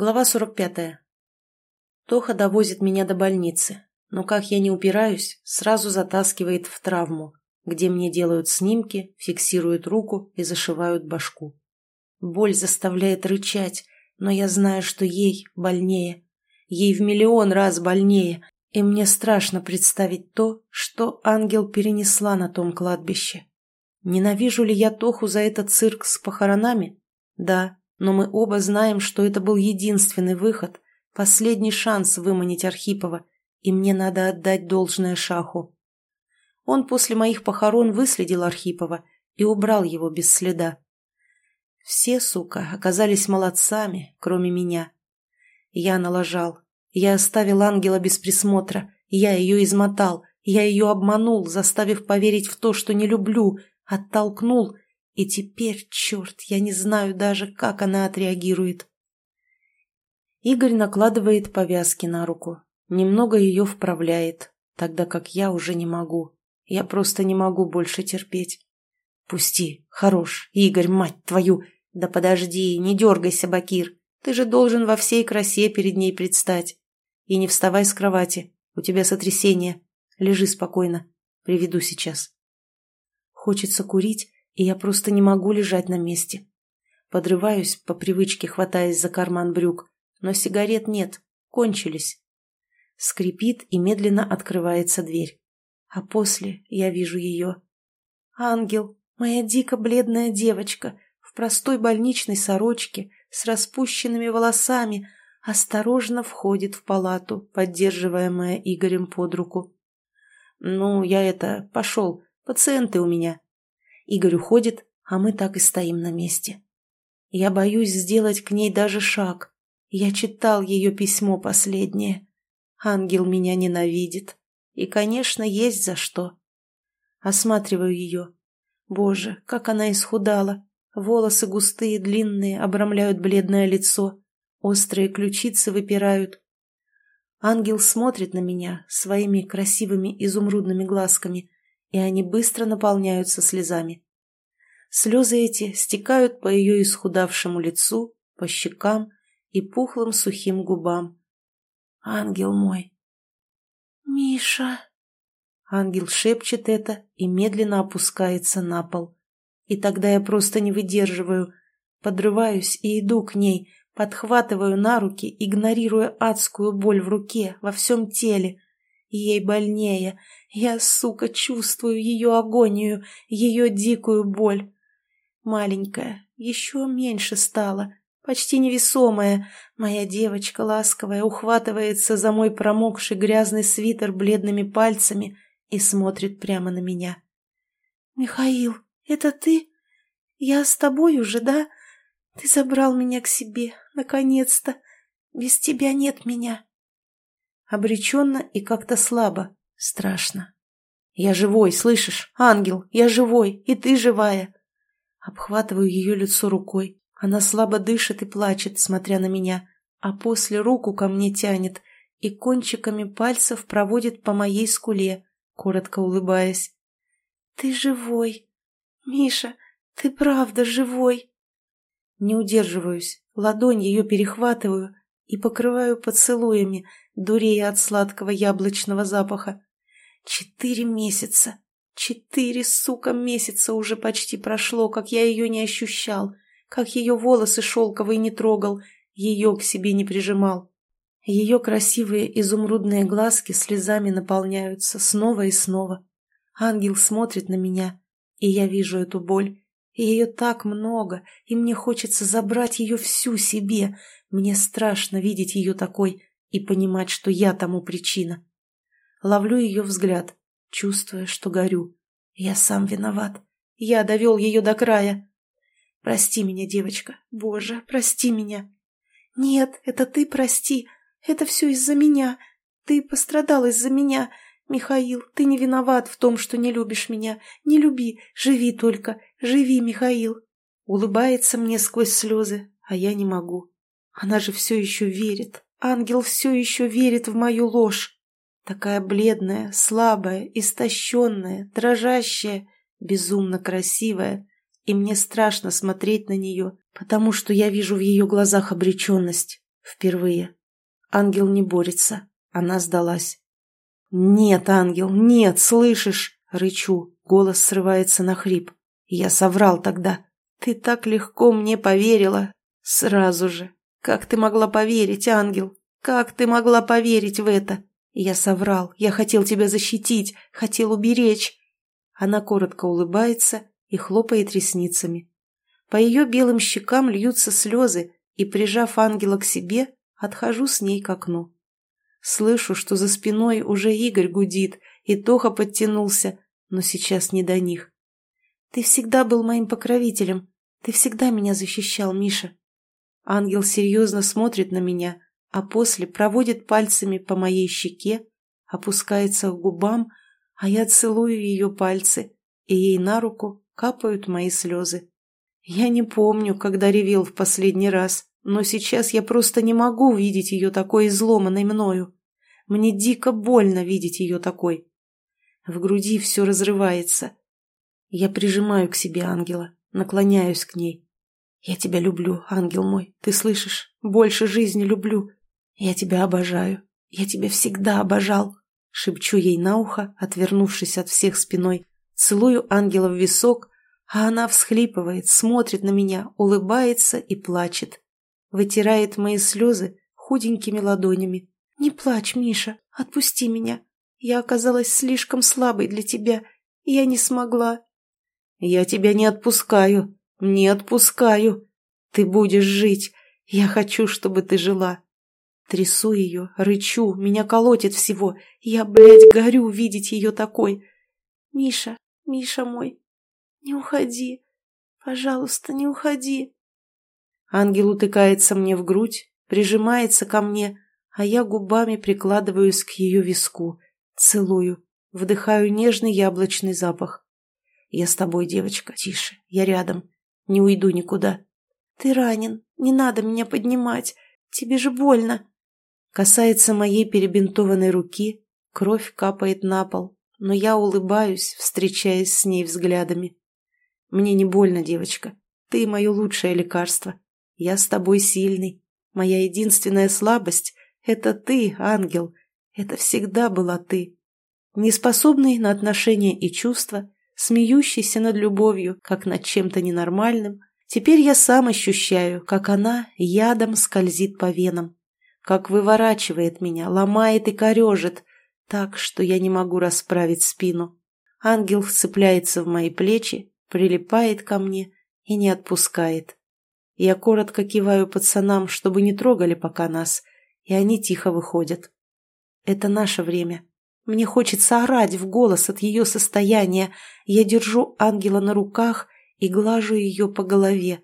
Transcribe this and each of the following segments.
Глава 45. Тоха довозит меня до больницы, но как я не упираюсь, сразу затаскивает в травму, где мне делают снимки, фиксируют руку и зашивают башку. Боль заставляет рычать, но я знаю, что ей больнее. Ей в миллион раз больнее, и мне страшно представить то, что ангел перенесла на том кладбище. Ненавижу ли я Тоху за этот цирк с похоронами? Да, но мы оба знаем, что это был единственный выход, последний шанс выманить Архипова, и мне надо отдать должное Шаху. Он после моих похорон выследил Архипова и убрал его без следа. Все, сука, оказались молодцами, кроме меня. Я налажал. Я оставил ангела без присмотра. Я ее измотал. Я ее обманул, заставив поверить в то, что не люблю, оттолкнул — и теперь, черт, я не знаю даже, как она отреагирует. Игорь накладывает повязки на руку, немного ее вправляет, тогда как я уже не могу. Я просто не могу больше терпеть. Пусти, хорош, Игорь, мать твою! Да подожди, не дергайся, Бакир. Ты же должен во всей красе перед ней предстать. И не вставай с кровати, у тебя сотрясение. Лежи спокойно, приведу сейчас. Хочется курить, и я просто не могу лежать на месте. Подрываюсь, по привычке хватаясь за карман брюк, но сигарет нет, кончились. Скрипит и медленно открывается дверь. А после я вижу ее. Ангел, моя дико бледная девочка, в простой больничной сорочке, с распущенными волосами, осторожно входит в палату, поддерживаемая Игорем под руку. «Ну, я это, пошел, пациенты у меня», Игорь уходит, а мы так и стоим на месте. Я боюсь сделать к ней даже шаг. Я читал ее письмо последнее. Ангел меня ненавидит. И, конечно, есть за что. Осматриваю ее. Боже, как она исхудала. Волосы густые, длинные, обрамляют бледное лицо. Острые ключицы выпирают. Ангел смотрит на меня своими красивыми изумрудными глазками, и они быстро наполняются слезами. Слезы эти стекают по ее исхудавшему лицу, по щекам и пухлым сухим губам. «Ангел мой!» «Миша!» Ангел шепчет это и медленно опускается на пол. И тогда я просто не выдерживаю, подрываюсь и иду к ней, подхватываю на руки, игнорируя адскую боль в руке, во всем теле. Ей больнее, я, сука, чувствую ее агонию, ее дикую боль. Маленькая, еще меньше стала, почти невесомая. Моя девочка ласковая ухватывается за мой промокший грязный свитер бледными пальцами и смотрит прямо на меня. «Михаил, это ты? Я с тобой уже, да? Ты забрал меня к себе, наконец-то. Без тебя нет меня». Обреченно и как-то слабо, Страшно. Я живой, слышишь? Ангел, я живой, и ты живая. Обхватываю ее лицо рукой. Она слабо дышит и плачет, смотря на меня, а после руку ко мне тянет и кончиками пальцев проводит по моей скуле, коротко улыбаясь. «Ты живой! Миша, ты правда живой!» Не удерживаюсь, ладонь ее перехватываю и покрываю поцелуями, дурея от сладкого яблочного запаха. Четыре месяца. Четыре, сука, месяца уже почти прошло, как я ее не ощущал, как ее волосы шелковые не трогал, ее к себе не прижимал. Ее красивые изумрудные глазки слезами наполняются снова и снова. Ангел смотрит на меня, и я вижу эту боль. И ее так много, и мне хочется забрать ее всю себе. Мне страшно видеть ее такой и понимать, что я тому причина. Ловлю ее взгляд, чувствуя, что горю. Я сам виноват. Я довел ее до края. Прости меня, девочка. Боже, прости меня. Нет, это ты прости. Это все из-за меня. Ты пострадал из-за меня. Михаил, ты не виноват в том, что не любишь меня. Не люби, живи только. Живи, Михаил. Улыбается мне сквозь слезы, а я не могу. Она же все еще верит. Ангел все еще верит в мою ложь. Такая бледная, слабая, истощенная, дрожащая, безумно красивая. И мне страшно смотреть на нее, потому что я вижу в ее глазах обреченность. Впервые. Ангел не борется. Она сдалась. «Нет, ангел, нет, слышишь?» — рычу. Голос срывается на хрип. Я соврал тогда. Ты так легко мне поверила. Сразу же. Как ты могла поверить, ангел? Как ты могла поверить в это? Я соврал. Я хотел тебя защитить, хотел уберечь. Она коротко улыбается и хлопает ресницами. По ее белым щекам льются слезы, и, прижав ангела к себе, отхожу с ней к окну. Слышу, что за спиной уже Игорь гудит, и Тоха подтянулся, но сейчас не до них. «Ты всегда был моим покровителем. Ты всегда меня защищал, Миша». Ангел серьезно смотрит на меня, а после проводит пальцами по моей щеке, опускается к губам, а я целую ее пальцы, и ей на руку капают мои слезы. Я не помню, когда ревел в последний раз, но сейчас я просто не могу видеть ее такой изломанной мною. Мне дико больно видеть ее такой. В груди все разрывается. Я прижимаю к себе ангела, наклоняюсь к ней. Я тебя люблю, ангел мой, ты слышишь? Больше жизни люблю. Я тебя обожаю. Я тебя всегда обожал. Шепчу ей на ухо, отвернувшись от всех спиной. Целую ангела в висок, а она всхлипывает, смотрит на меня, улыбается и плачет. Вытирает мои слезы худенькими ладонями. «Не плачь, Миша, отпусти меня. Я оказалась слишком слабой для тебя. Я не смогла». «Я тебя не отпускаю, не отпускаю. Ты будешь жить. Я хочу, чтобы ты жила». Трясу ее, рычу, меня колотит всего. Я, блядь, горю видеть ее такой. «Миша, Миша мой, не уходи. Пожалуйста, не уходи». Ангел утыкается мне в грудь, прижимается ко мне, а я губами прикладываюсь к ее виску, целую, вдыхаю нежный яблочный запах. «Я с тобой, девочка, тише, я рядом, не уйду никуда». «Ты ранен, не надо меня поднимать, тебе же больно». Касается моей перебинтованной руки, кровь капает на пол, но я улыбаюсь, встречаясь с ней взглядами. «Мне не больно, девочка, ты мое лучшее лекарство. Я с тобой сильный. Моя единственная слабость это ты, ангел. Это всегда была ты. Неспособный на отношения и чувства, смеющийся над любовью, как над чем-то ненормальным, теперь я сам ощущаю, как она ядом скользит по венам, как выворачивает меня, ломает и корежит, так, что я не могу расправить спину. Ангел вцепляется в мои плечи, прилипает ко мне и не отпускает. Я коротко киваю пацанам, чтобы не трогали пока нас, и они тихо выходят. Это наше время. Мне хочется орать в голос от ее состояния. Я держу ангела на руках и глажу ее по голове,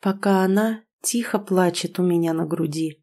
пока она тихо плачет у меня на груди.